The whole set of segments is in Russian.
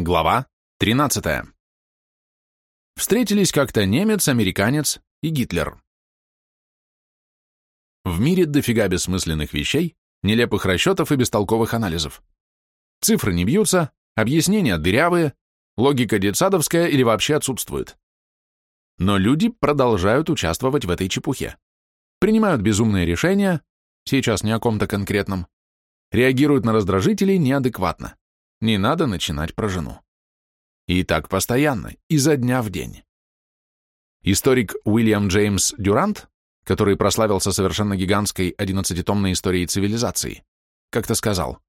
Глава 13. Встретились как-то немец, американец и Гитлер. В мире дофига бессмысленных вещей, нелепых расчетов и бестолковых анализов. Цифры не бьются, объяснения дырявые, логика детсадовская или вообще отсутствует. Но люди продолжают участвовать в этой чепухе. Принимают безумные решения, сейчас не о ком-то конкретном, реагируют на раздражители неадекватно. Не надо начинать про жену. И так постоянно, изо дня в день. Историк Уильям Джеймс Дюрант, который прославился совершенно гигантской одиннадцатитомной историей цивилизации, как-то сказал,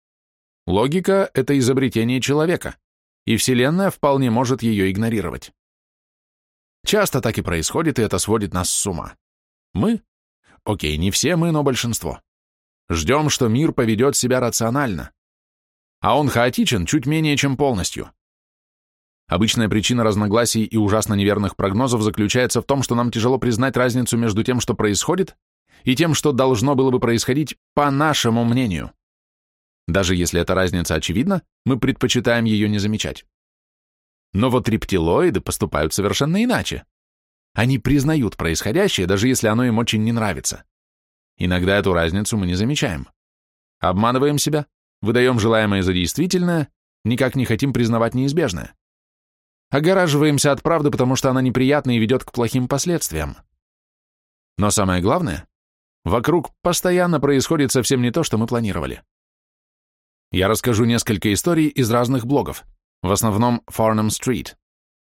«Логика — это изобретение человека, и Вселенная вполне может ее игнорировать. Часто так и происходит, и это сводит нас с ума. Мы? Окей, не все мы, но большинство. Ждем, что мир поведет себя рационально, а он хаотичен чуть менее чем полностью. Обычная причина разногласий и ужасно неверных прогнозов заключается в том, что нам тяжело признать разницу между тем, что происходит, и тем, что должно было бы происходить по нашему мнению. Даже если эта разница очевидна, мы предпочитаем ее не замечать. Но вот рептилоиды поступают совершенно иначе. Они признают происходящее, даже если оно им очень не нравится. Иногда эту разницу мы не замечаем. Обманываем себя, выдаем желаемое за действительное, никак не хотим признавать неизбежное. Огораживаемся от правды, потому что она неприятна и ведет к плохим последствиям. Но самое главное, вокруг постоянно происходит совсем не то, что мы планировали. Я расскажу несколько историй из разных блогов, в основном Farnham Street,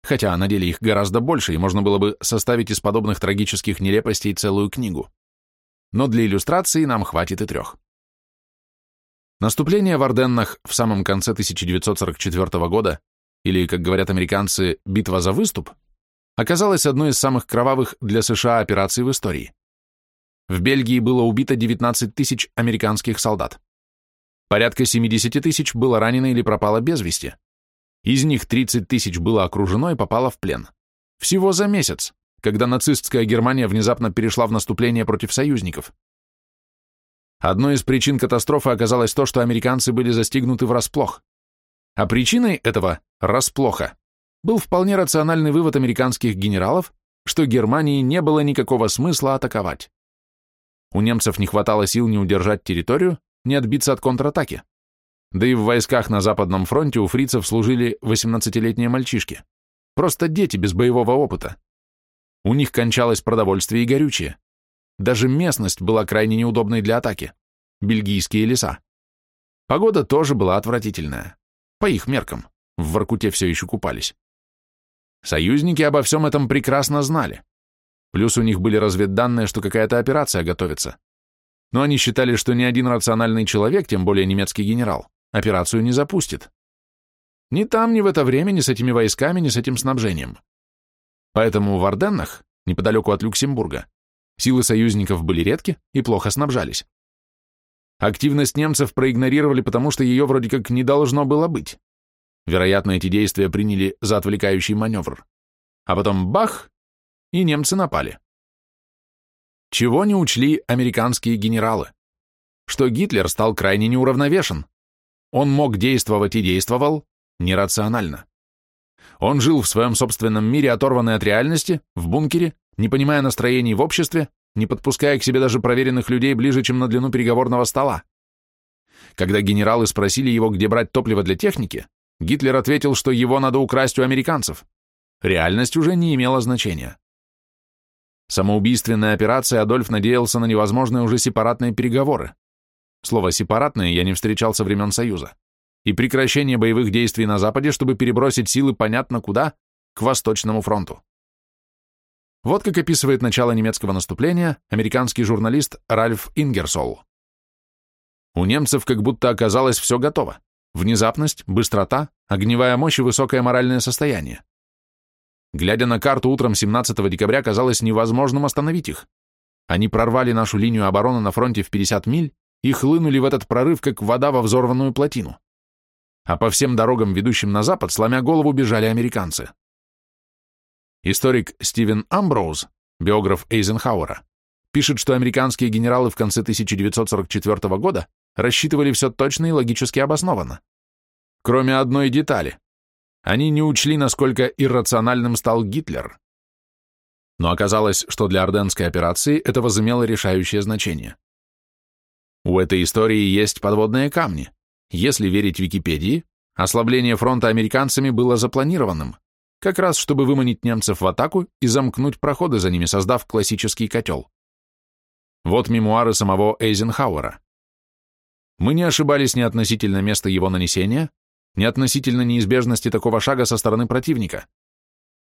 хотя на деле их гораздо больше, и можно было бы составить из подобных трагических нелепостей целую книгу. Но для иллюстрации нам хватит и трех. Наступление в Орденнах в самом конце 1944 года, или, как говорят американцы, битва за выступ, оказалась одной из самых кровавых для США операций в истории. В Бельгии было убито 19 тысяч американских солдат. Порядка 70 тысяч было ранено или пропало без вести. Из них 30 тысяч было окружено и попало в плен. Всего за месяц, когда нацистская Германия внезапно перешла в наступление против союзников. Одной из причин катастрофы оказалось то, что американцы были застигнуты врасплох. А причиной этого «расплоха» был вполне рациональный вывод американских генералов, что Германии не было никакого смысла атаковать. У немцев не хватало сил не удержать территорию, не отбиться от контратаки. Да и в войсках на Западном фронте у фрицев служили 18-летние мальчишки. Просто дети без боевого опыта. У них кончалось продовольствие и горючее. Даже местность была крайне неудобной для атаки. Бельгийские леса. Погода тоже была отвратительная. По их меркам. В Воркуте все еще купались. Союзники обо всем этом прекрасно знали. Плюс у них были разведданные, что какая-то операция готовится. Но они считали, что ни один рациональный человек, тем более немецкий генерал, операцию не запустит. Ни там, ни в это время, ни с этими войсками, ни с этим снабжением. Поэтому в Орденнах, неподалеку от Люксембурга, Силы союзников были редки и плохо снабжались. Активность немцев проигнорировали, потому что ее вроде как не должно было быть. Вероятно, эти действия приняли за отвлекающий маневр. А потом бах, и немцы напали. Чего не учли американские генералы? Что Гитлер стал крайне неуравновешен. Он мог действовать и действовал нерационально. Он жил в своем собственном мире, оторванный от реальности, в бункере, не понимая настроений в обществе, не подпуская к себе даже проверенных людей ближе, чем на длину переговорного стола. Когда генералы спросили его, где брать топливо для техники, Гитлер ответил, что его надо украсть у американцев. Реальность уже не имела значения. Самоубийственная операция Адольф надеялся на невозможные уже сепаратные переговоры. Слово «сепаратные» я не встречал со времен Союза. И прекращение боевых действий на Западе, чтобы перебросить силы понятно куда, к Восточному фронту. Вот как описывает начало немецкого наступления американский журналист Ральф Ингерсол. У немцев как будто оказалось все готово. Внезапность, быстрота, огневая мощь и высокое моральное состояние. Глядя на карту утром 17 декабря, казалось невозможным остановить их. Они прорвали нашу линию обороны на фронте в 50 миль и хлынули в этот прорыв, как вода во взорванную плотину. А по всем дорогам, ведущим на запад, сломя голову, бежали американцы. Историк Стивен Амброуз, биограф Эйзенхауэра, пишет, что американские генералы в конце 1944 года рассчитывали все точно и логически обоснованно. Кроме одной детали. Они не учли, насколько иррациональным стал Гитлер. Но оказалось, что для Орденской операции это возымело решающее значение. У этой истории есть подводные камни. Если верить Википедии, ослабление фронта американцами было запланированным, как раз чтобы выманить немцев в атаку и замкнуть проходы за ними, создав классический котел. Вот мемуары самого Эйзенхауэра. Мы не ошибались ни относительно места его нанесения, ни относительно неизбежности такого шага со стороны противника.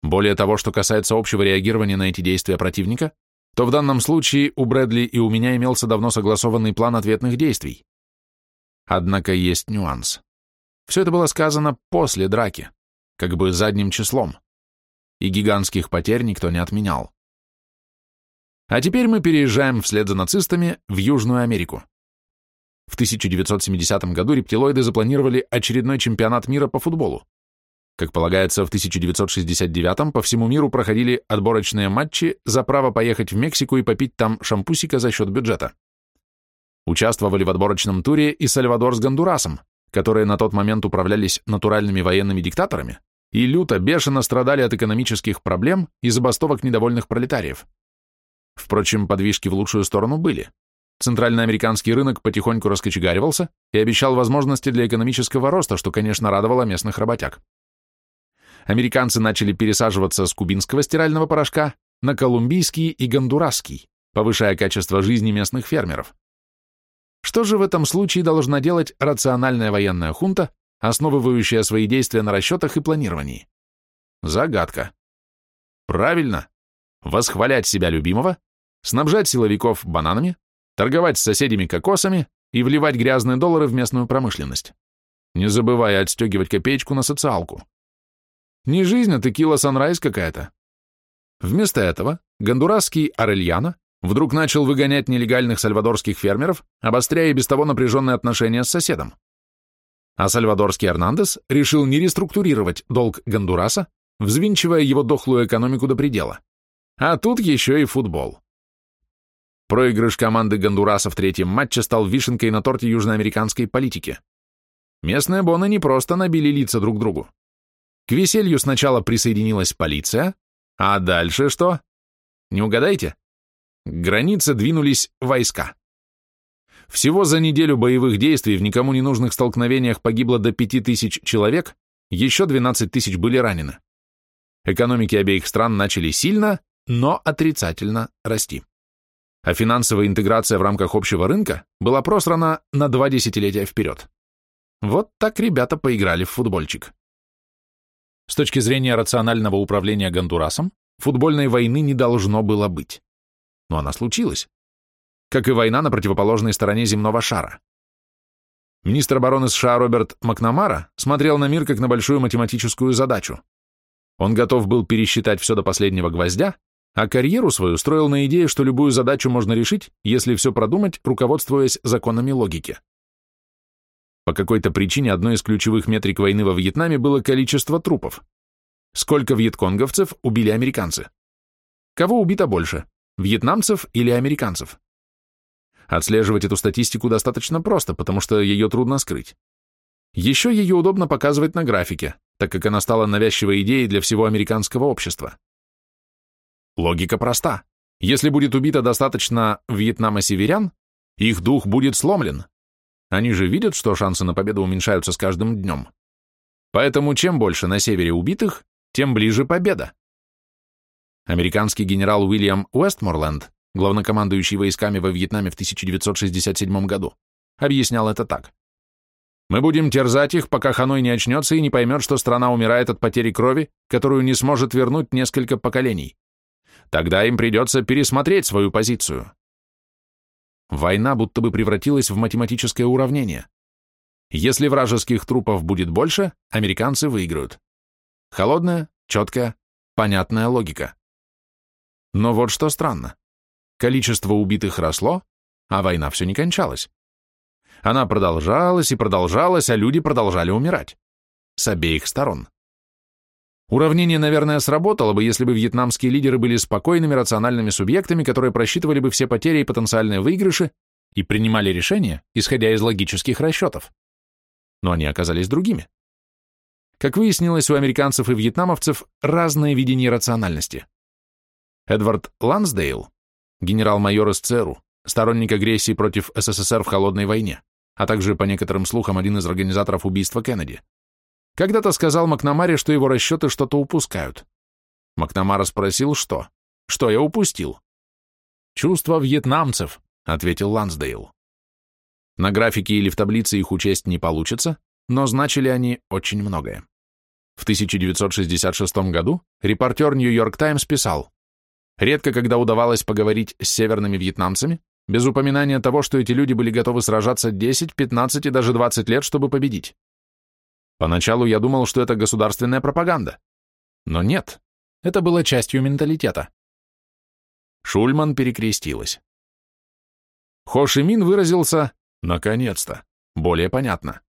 Более того, что касается общего реагирования на эти действия противника, то в данном случае у Брэдли и у меня имелся давно согласованный план ответных действий. Однако есть нюанс. Все это было сказано после драки, как бы задним числом, и гигантских потерь никто не отменял. А теперь мы переезжаем вслед за нацистами в Южную Америку. В 1970 году рептилоиды запланировали очередной чемпионат мира по футболу. Как полагается, в 1969 по всему миру проходили отборочные матчи за право поехать в Мексику и попить там шампусика за счет бюджета. Участвовали в отборочном туре и Сальвадор с Гондурасом, которые на тот момент управлялись натуральными военными диктаторами и люто, бешено страдали от экономических проблем и забастовок недовольных пролетариев. Впрочем, подвижки в лучшую сторону были. Центральноамериканский рынок потихоньку раскочегаривался и обещал возможности для экономического роста, что, конечно, радовало местных работяг. Американцы начали пересаживаться с кубинского стирального порошка на колумбийский и гондурасский, повышая качество жизни местных фермеров. Что же в этом случае должна делать рациональная военная хунта, основывающая свои действия на расчетах и планировании? Загадка. Правильно. Восхвалять себя любимого, снабжать силовиков бананами, торговать с соседями кокосами и вливать грязные доллары в местную промышленность, не забывая отстегивать копеечку на социалку. Не жизнь, а текила санрайз какая-то. Вместо этого гондурасский Арельяно вдруг начал выгонять нелегальных сальвадорских фермеров, обостряя и без того напряженные отношения с соседом. А сальвадорский Эрнандес решил не реструктурировать долг Гондураса, взвинчивая его дохлую экономику до предела. А тут еще и футбол. Проигрыш команды Гондураса в третьем матче стал вишенкой на торте южноамериканской политики. Местные боны не просто набили лица друг другу. К веселью сначала присоединилась полиция, а дальше что? Не угадайте? К границе двинулись войска. Всего за неделю боевых действий в никому не нужных столкновениях погибло до 5000 человек, еще 12 тысяч были ранены. Экономики обеих стран начали сильно, но отрицательно расти а финансовая интеграция в рамках общего рынка была просрана на два десятилетия вперед. Вот так ребята поиграли в футбольчик. С точки зрения рационального управления Гондурасом, футбольной войны не должно было быть. Но она случилась. Как и война на противоположной стороне земного шара. Министр обороны США Роберт Макнамара смотрел на мир как на большую математическую задачу. Он готов был пересчитать все до последнего гвоздя а карьеру свою строил на идее, что любую задачу можно решить, если все продумать, руководствуясь законами логики. По какой-то причине одной из ключевых метрик войны во Вьетнаме было количество трупов. Сколько вьетконговцев убили американцы? Кого убито больше, вьетнамцев или американцев? Отслеживать эту статистику достаточно просто, потому что ее трудно скрыть. Еще ее удобно показывать на графике, так как она стала навязчивой идеей для всего американского общества. Логика проста. Если будет убито достаточно вьетнама-северян, их дух будет сломлен. Они же видят, что шансы на победу уменьшаются с каждым днем. Поэтому чем больше на севере убитых, тем ближе победа. Американский генерал Уильям Уэстморленд, главнокомандующий войсками во Вьетнаме в 1967 году, объяснял это так. «Мы будем терзать их, пока Ханой не очнется и не поймет, что страна умирает от потери крови, которую не сможет вернуть несколько поколений. Тогда им придется пересмотреть свою позицию. Война будто бы превратилась в математическое уравнение. Если вражеских трупов будет больше, американцы выиграют. Холодная, четкая, понятная логика. Но вот что странно. Количество убитых росло, а война все не кончалась. Она продолжалась и продолжалась, а люди продолжали умирать. С обеих сторон. Уравнение, наверное, сработало бы, если бы вьетнамские лидеры были спокойными, рациональными субъектами, которые просчитывали бы все потери и потенциальные выигрыши и принимали решения, исходя из логических расчетов. Но они оказались другими. Как выяснилось, у американцев и вьетнамовцев разное видение рациональности. Эдвард Лансдейл, генерал-майор из ЦРУ, сторонник агрессии против СССР в холодной войне, а также, по некоторым слухам, один из организаторов убийства Кеннеди, когда-то сказал Макнамаре, что его расчеты что-то упускают. Макнамара спросил, что? Что я упустил? «Чувство вьетнамцев», — ответил Лансдейл. На графике или в таблице их учесть не получится, но значили они очень многое. В 1966 году репортер Нью-Йорк Таймс писал, «Редко когда удавалось поговорить с северными вьетнамцами, без упоминания того, что эти люди были готовы сражаться 10, 15 и даже 20 лет, чтобы победить. Поначалу я думал, что это государственная пропаганда. Но нет, это было частью менталитета. Шульман перекрестилась. Хо Ши Мин выразился «наконец-то», более понятно.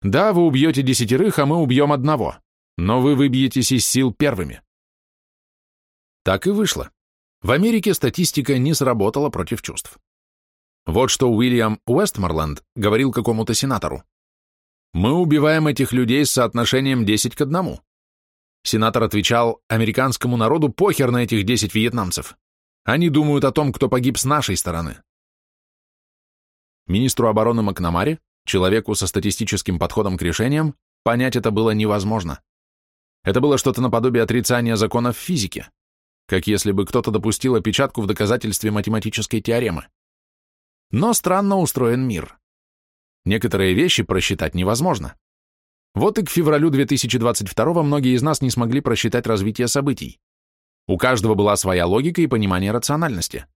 Да, вы убьете десятерых, а мы убьем одного, но вы выбьетесь из сил первыми. Так и вышло. В Америке статистика не сработала против чувств. Вот что Уильям Уэстморленд говорил какому-то сенатору. «Мы убиваем этих людей с соотношением 10 к 1. Сенатор отвечал, американскому народу похер на этих 10 вьетнамцев. Они думают о том, кто погиб с нашей стороны. Министру обороны Макнамаре, человеку со статистическим подходом к решениям, понять это было невозможно. Это было что-то наподобие отрицания законов физики, как если бы кто-то допустил опечатку в доказательстве математической теоремы. Но странно устроен мир. Некоторые вещи просчитать невозможно. Вот и к февралю 2022 многие из нас не смогли просчитать развитие событий. У каждого была своя логика и понимание рациональности.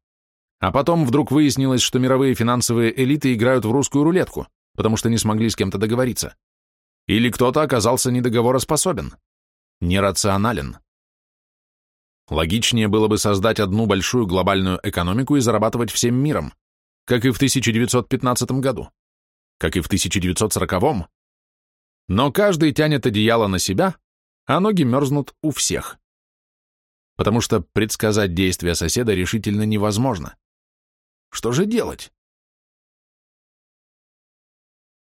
А потом вдруг выяснилось, что мировые финансовые элиты играют в русскую рулетку, потому что не смогли с кем-то договориться. Или кто-то оказался недоговороспособен, нерационален. Логичнее было бы создать одну большую глобальную экономику и зарабатывать всем миром, как и в 1915 году, как и в 1940. Но каждый тянет одеяло на себя, а ноги мерзнут у всех потому что предсказать действия соседа решительно невозможно. Что же делать?